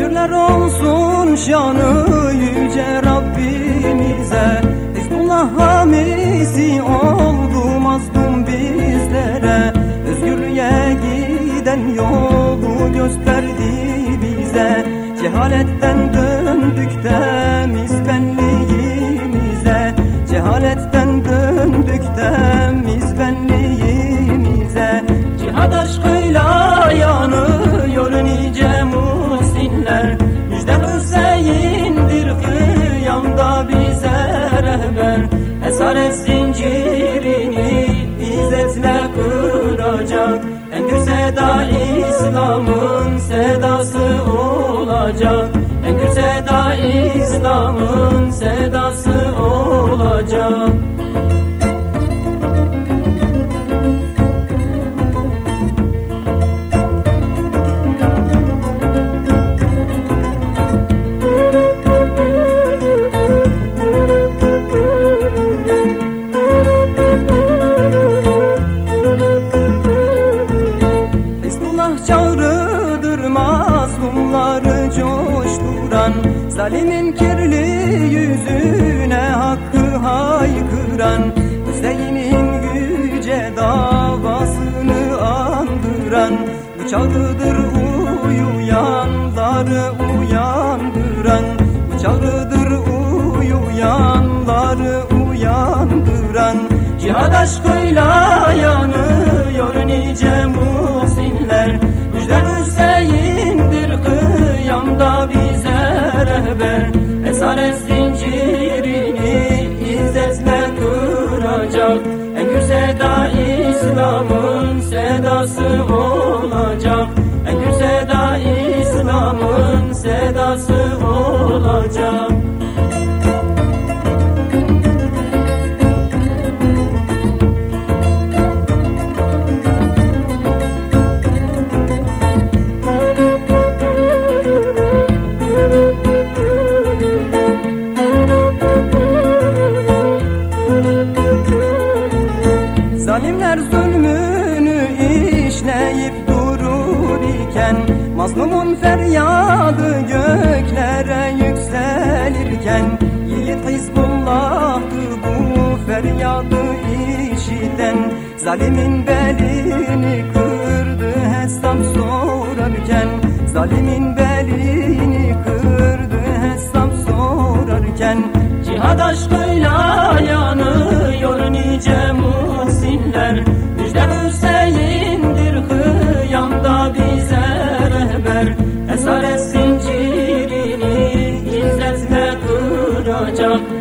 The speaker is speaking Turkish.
Şükürler olsun şanı yüce Rabbimize. Hizbullah hamisi oldu mazlum bizlere. Özgürlüğe giden yolu gösterdi bize. Cehaletten döndük de mizbenliğimize Cehaletten döndük de mizbenliğimize Cihad aşkıyla yanır Esaret zincirini izzetle kıracak. En gür seda İslam'ın sedası olacak. En gür seda İslam'ın sedası olacak mazlumları coşturan Zalimin kirli yüzüne hakkı haykıran Hüseyin'in yüce davasını andıran Bu çağrıdır uyuyanları uyandıran Bu çağrıdır uyuyanları uyandıran Cihad aşkıyla yanıyor nice muhsinler kıyamda bize rehber. Esaret zincirini izzetle kıracak. En gür seda İslam'ın sedası olacak. En gür seda İslam'ın sedası olacak Zalimler zulmünü işleyip durur iken Mazlumun feryadı göklere yükselirken Yiğit Hizbullah'tı bu feryadı işiten Zalimin belini kırdı hesap sorarken Zalimin belini kırdı hesap sorarken Cihad aşkı Don't